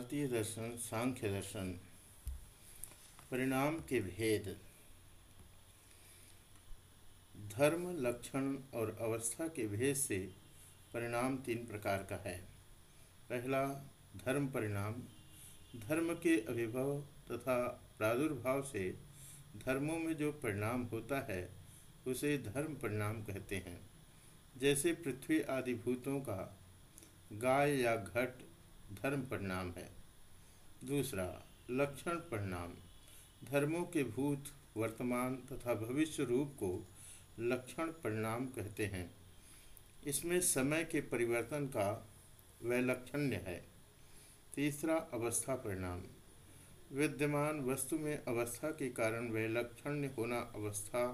भारतीय दर्शन, सांख्य दर्शन, परिणाम के भेद, धर्म लक्षण और अवस्था के भेद से परिणाम तीन प्रकार का है। पहला, धर्म परिणाम। धर्म के अभिभव तथा प्रादुर्भाव से धर्मों में जो परिणाम होता है, उसे धर्म परिणाम कहते हैं। जैसे पृथ्वी आदि भूतों का गाय या घट धर्म परिणाम है। दूसरा, लक्षण परिणाम धर्मों के भूत, वर्तमान तथा भविष्य रूप को लक्षण परिणाम कहते हैं। इसमें समय के परिवर्तन का वैलक्षण्य है। तीसरा, अवस्था परिणाम विद्यमान वस्तु में अवस्था के कारण वैलक्षण्य होना अवस्था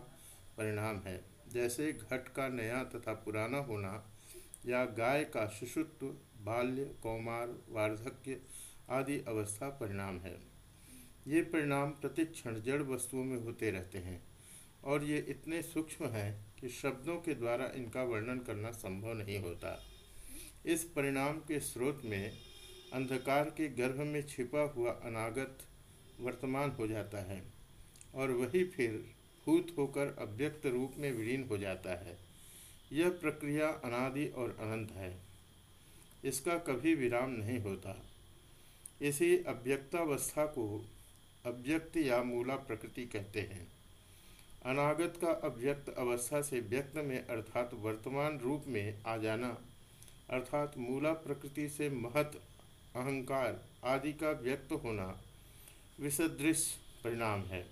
परिणाम है। जैसे घट का नया तथा पुराना होना या गाय का शिशुत्व बाल्य, कौमार, वार्धक्य आदि अवस्था परिणाम है। ये परिणाम प्रतिक्षण जड़ वस्तुओं में होते रहते हैं और ये इतने सूक्ष्म हैं कि शब्दों के द्वारा इनका वर्णन करना संभव नहीं होता। इस परिणाम के स्रोत में अंधकार के गर्भ में छिपा हुआ अनागत वर्तमान हो जाता है और वही फिर भूत होकर अव्यक्त रूप में विलीन हो जाता है। यह प्रक्रिया अनादि और अनंत है। इसका कभी विराम नहीं होता। इसी अव्यक्तावस्था को अव्यक्त या मूला प्रकृति कहते हैं। अनागत का अव्यक्त अवस्था से व्यक्त में अर्थात वर्तमान रूप में आ जाना, अर्थात मूला प्रकृति से महत, अहंकार आदि का व्यक्त होना, विसदृश परिणाम है।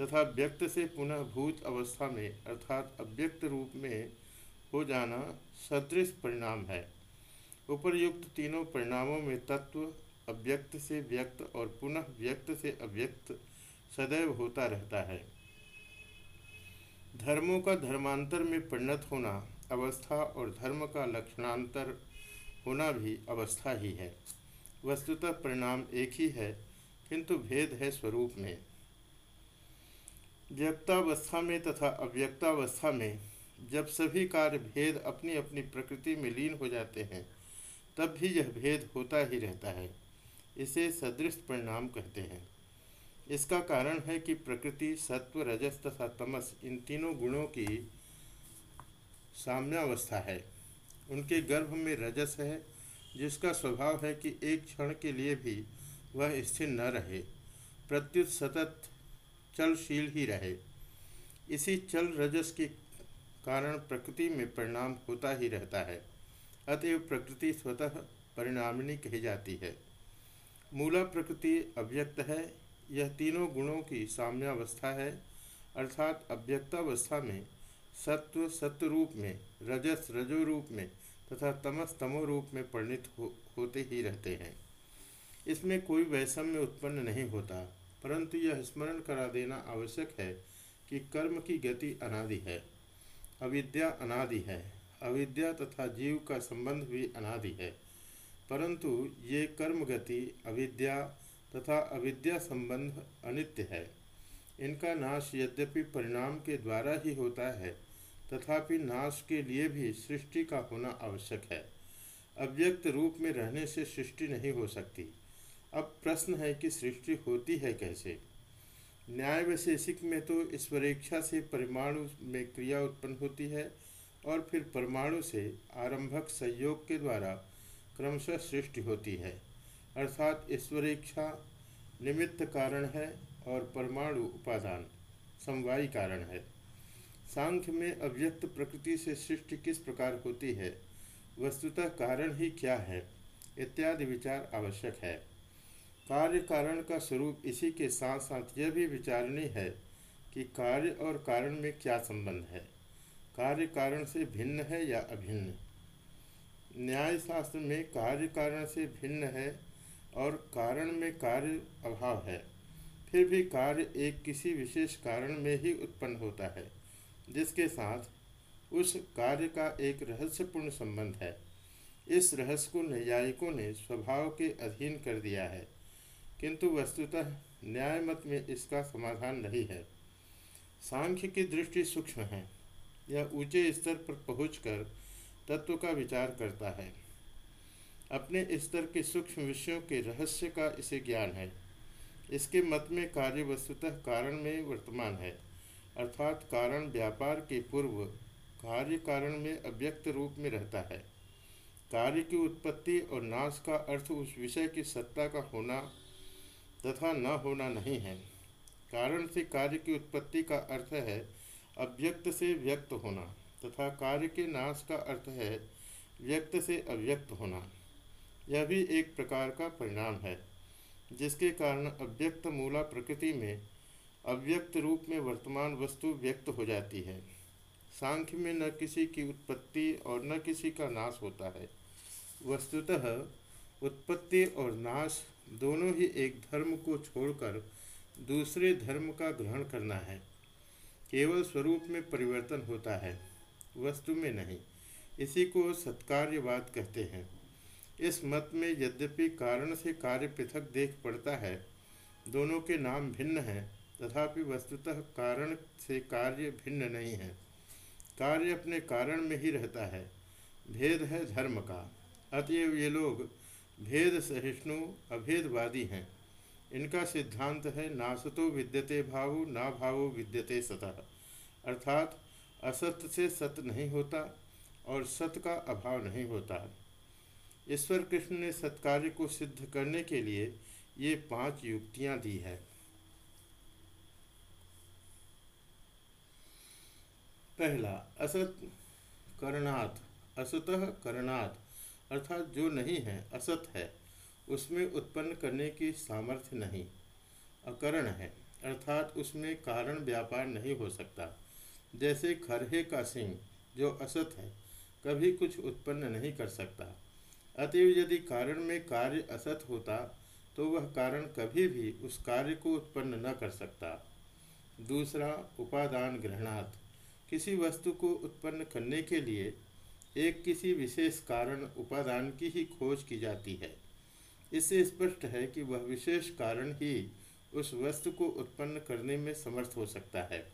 तथा व्यक्त से पुनः भूत अवस्था में अर्थात अव्यक्त रूप में हो जाना सदृश परिणाम है। उपरयुक्त तीनों परिणामों में तत्व अव्यक्त से व्यक्त और पुनः व्यक्त से अव्यक्त सदैव होता रहता है। धर्मों का धर्मांतर में परिणत होना, अवस्था और धर्म का लक्षणांतर होना भी अवस्था ही है। वस्तुतः परिणाम एक ही है, किंतु भेद है स्वरूप में। व्यक्तावस्था में तथा अव्यक्तावस्था में जब सभी कार्य भेद अपनी अपनी प्रकृति में लीन हो जाते हैं तब भी यह भेद होता ही रहता है। इसे सदृश परिणाम कहते हैं। इसका कारण है कि प्रकृति, सत्व, रजस तथा तमस इन तीनों गुणों की साम्यावस्था है। उनके गर्भ में रजस है, जिसका स्वभाव है कि एक क्षण के लिए भी वह स्थिर न रहे। प्रत्युत सतत चलशील ही रहे। इसी चल रजस के कारण प्रकृति में परिणाम होता ही रहता है। अतएव प्रकृति स्वतः परिणामिनी कही जाती है। मूला प्रकृति अव्यक्त है यह तीनों गुणों की साम्यावस्था है अर्थात अव्यक्तावस्था में सत्व सत्व रूप में रजस रजो रूप में तथा तमस तमो रूप में परिणित हो, होते ही रहते हैं। इसमें कोई वैषम्य उत्पन्न नहीं होता परंतु यह स्मरण करा देना आवश्यक है कि कर्म की गति अनादि है अविद्या अनादि है। अविद्या तथा जीव का संबंध भी अनादि है। परंतु ये कर्म गति अविद्या तथा अविद्या संबंध अनित्य है। इनका नाश यद्यपि परिणाम के द्वारा ही होता है, तथापि नाश के लिए भी सृष्टि का होना आवश्यक है। अव्यक्त रूप में रहने से सृष्टि नहीं हो सकती। अब प्रश्न है कि सृष्टि होती है कैसे? न्याय वैशेषिक में तो ईश्वरेक्षा से परमाणु में क्रिया उत्पन्न होती है और फिर परमाणु से आरंभक संयोग के द्वारा क्रमशः सृष्टि होती है। अर्थात ईश्वरेक्षा निमित्त कारण है और परमाणु उपादान समवायी कारण है। सांख्य में अव्यक्त प्रकृति से सृष्टि किस प्रकार होती है, वस्तुतः कारण ही क्या है, इत्यादि विचार आवश्यक है। कार्य कारण का स्वरूप इसी के साथ साथ यह भी विचारणी है कि कार्य और कारण में क्या संबंध है। कार्य कारण से भिन्न है या अभिन्न? न्याय शास्त्र में कार्य कारण से भिन्न है और कारण में कार्य अभाव है। फिर भी कार्य एक किसी विशेष कारण में ही उत्पन्न होता है, जिसके साथ उस कार्य का एक रहस्यपूर्ण संबंध है। इस रहस्य को न्यायिकों ने स्वभाव के अधीन कर दिया है, किंतु वस्तुतः न्याय मत में इसका समाधान नहीं है। सांख्य की दृष्टि सूक्ष्म है। यह ऊँचे स्तर पर पहुंचकर तत्व का विचार करता है। अपने स्तर के सूक्ष्म विषयों के रहस्य का इसे ज्ञान है। इसके मत में कार्य वस्तुतः कारण में वर्तमान है, अर्थात कारण व्यापार के पूर्व कार्य कारण में अव्यक्त रूप में रहता है। कार्य की उत्पत्ति और नाश का अर्थ उस विषय की सत्ता का होना तथा न होना नहीं है। कारण से कार्य की उत्पत्ति का अर्थ है अव्यक्त से व्यक्त होना, तथा कार्य के नाश का अर्थ है व्यक्त से अव्यक्त होना। यह भी एक प्रकार का परिणाम है, जिसके कारण अव्यक्त मूला प्रकृति में अव्यक्त रूप में वर्तमान वस्तु व्यक्त हो जाती है। सांख्य में न किसी की उत्पत्ति और न किसी का नाश होता है। वस्तुतः उत्पत्ति और नाश दोनों ही एक धर्म को छोड़कर दूसरे धर्म का ग्रहण करना है। केवल स्वरूप में परिवर्तन होता है, वस्तु में नहीं। इसी को सत्कार्यवाद कहते हैं। इस मत में यद्यपि कारण से कार्य पृथक देख पड़ता है, दोनों के नाम भिन्न हैं, तथापि वस्तुतः कारण से कार्य भिन्न नहीं है। कार्य अपने कारण में ही रहता है। भेद है धर्म का। अतएव ये लोग भेद सहिष्णु, अभेदवादी हैं। इनका सिद्धांत है नासतो विद्यते भावो, ना भावो विद्यते सतः। अर्थात असत्य से सत्य नहीं होता और सत्य का अभाव नहीं होता। ईश्वर कृष्ण ने सत्कार्य को सिद्ध करने के लिए ये पाँच युक्तियाँ दी है। पहला, असत करणात, असतः करणात, अर्थात जो नहीं है, असत है। उसमें उत्पन्न करने की सामर्थ्य नहीं, अकरण है, अर्थात उसमें कारण व्यापार नहीं हो सकता। जैसे खरहे का सिंह, जो असत है, कभी कुछ उत्पन्न नहीं कर सकता। अतएव यदि कारण में कार्य असत होता तो वह कारण कभी भी उस कार्य को उत्पन्न न कर सकता। दूसरा, उपादान ग्रहणात्। किसी वस्तु को उत्पन्न करने के लिए एक किसी विशेष कारण उपादान की ही खोज की जाती है। इससे स्पष्ट है कि वह विशेष कारण ही उस वस्तु को उत्पन्न करने में समर्थ हो सकता है।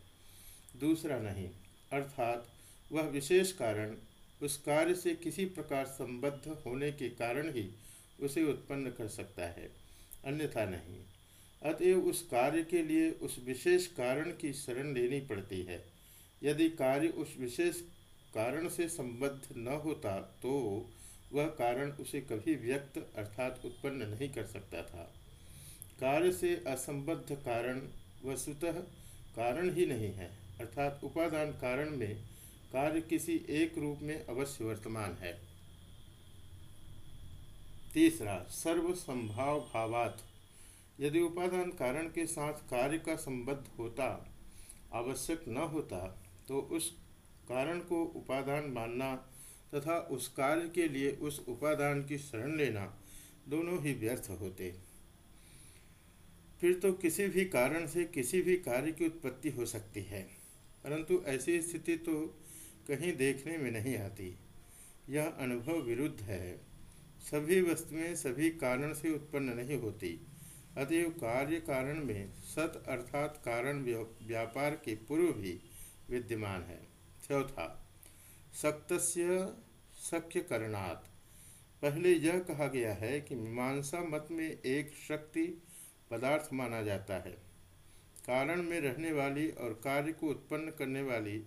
दूसरा नहीं, अर्थात वह विशेष कारण उस कार्य से किसी प्रकार संबद्ध होने के कारण ही उसे उत्पन्न कर सकता है। अन्यथा नहीं, अतएव उस कार्य के लिए उस विशेष कारण की शरण लेनी पड़ती है। यदि कार्य उस विशेष कारण से संबद्ध न होता तो वह कारण उसे कभी व्यक्त अर्थात उत्पन्न नहीं कर सकता था। कार्य से असंबद्ध कारण वस्तुतः कारण ही नहीं है, अर्थात उपादान कारण में कार्य किसी एक रूप में अवश्य वर्तमान है। तीसरा सर्व संभाव भावात यदि उपादान कारण के साथ कार्य का संबद्ध होता, आवश्यक न होता तो उस कारण को उपादान मानना तथा उस कार्य के लिए उस उपादान की शरण लेना दोनों ही व्यर्थ होते। फिर तो किसी भी कारण से किसी भी कार्य की उत्पत्ति हो सकती है, परंतु ऐसी स्थिति तो कहीं देखने में नहीं आती। यह अनुभव विरुद्ध है। सभी वस्तुएँ सभी कारण से उत्पन्न नहीं होती। अतएव कार्य कारण में सत अर्थात कारण व्यापार के पूर्व भी विद्यमान है। चौथा सक्त सख्य करणात् पहले यह कहा गया है कि मीमांसा मत में एक शक्ति पदार्थ माना जाता है। कारण में रहने वाली और कार्य को उत्पन्न करने वाली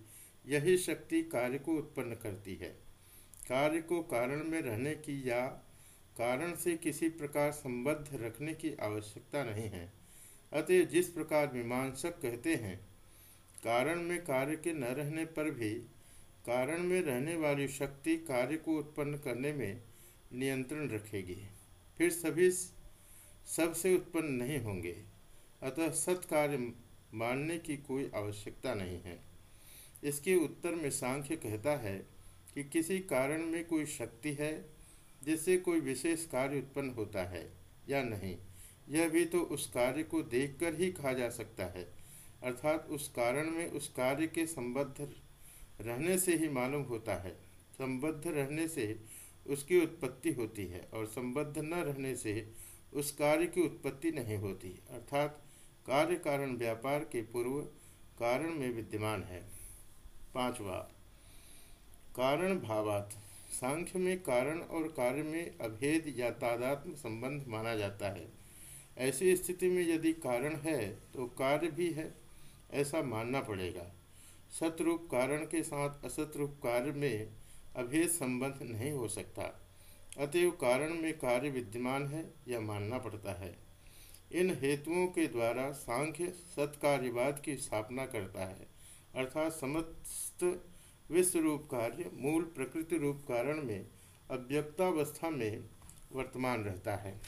यही शक्ति कार्य को उत्पन्न करती है। कार्य को कारण में रहने की या कारण से किसी प्रकार संबद्ध रखने की आवश्यकता नहीं है। अतः जिस प्रकार मीमांसक कहते हैं, कारण में कार्य के न रहने पर भी कारण में रहने वाली शक्ति कार्य को उत्पन्न करने में नियंत्रण रखेगी। फिर सभी सबसे उत्पन्न नहीं होंगे। अतः सत्कार्य मानने की कोई आवश्यकता नहीं है। इसके उत्तर में सांख्य कहता है कि किसी कारण में कोई शक्ति है जिससे कोई विशेष कार्य उत्पन्न होता है या नहीं, यह भी तो उस कार्य को देखकर ही कहा जा सकता है। अर्थात उस कारण में उस कार्य के संबद्ध रहने से ही मालूम होता है। संबद्ध रहने से उसकी उत्पत्ति होती है और संबद्ध न रहने से उस कार्य की उत्पत्ति नहीं होती। अर्थात, कार्य कारण व्यापार के पूर्व कारण में विद्यमान है। पांचवा, कारण भावात। सांख्य में कारण और कार्य में अभेद या तादात्म संबंध माना जाता है। ऐसी स्थिति में यदि कारण है तो कार्य भी है, ऐसा मानना पड़ेगा। सतरूप कारण के साथ असतरूप कार्य में अभेद संबंध नहीं हो सकता। अतएव कारण में कार्य विद्यमान है, यह मानना पड़ता है। इन हेतुओं के द्वारा सांख्य सत्कार्यवाद की स्थापना करता है, अर्थात समस्त विश्व रूप कार्य मूल प्रकृति रूप कारण में, अव्यक्तावस्था में वर्तमान रहता है।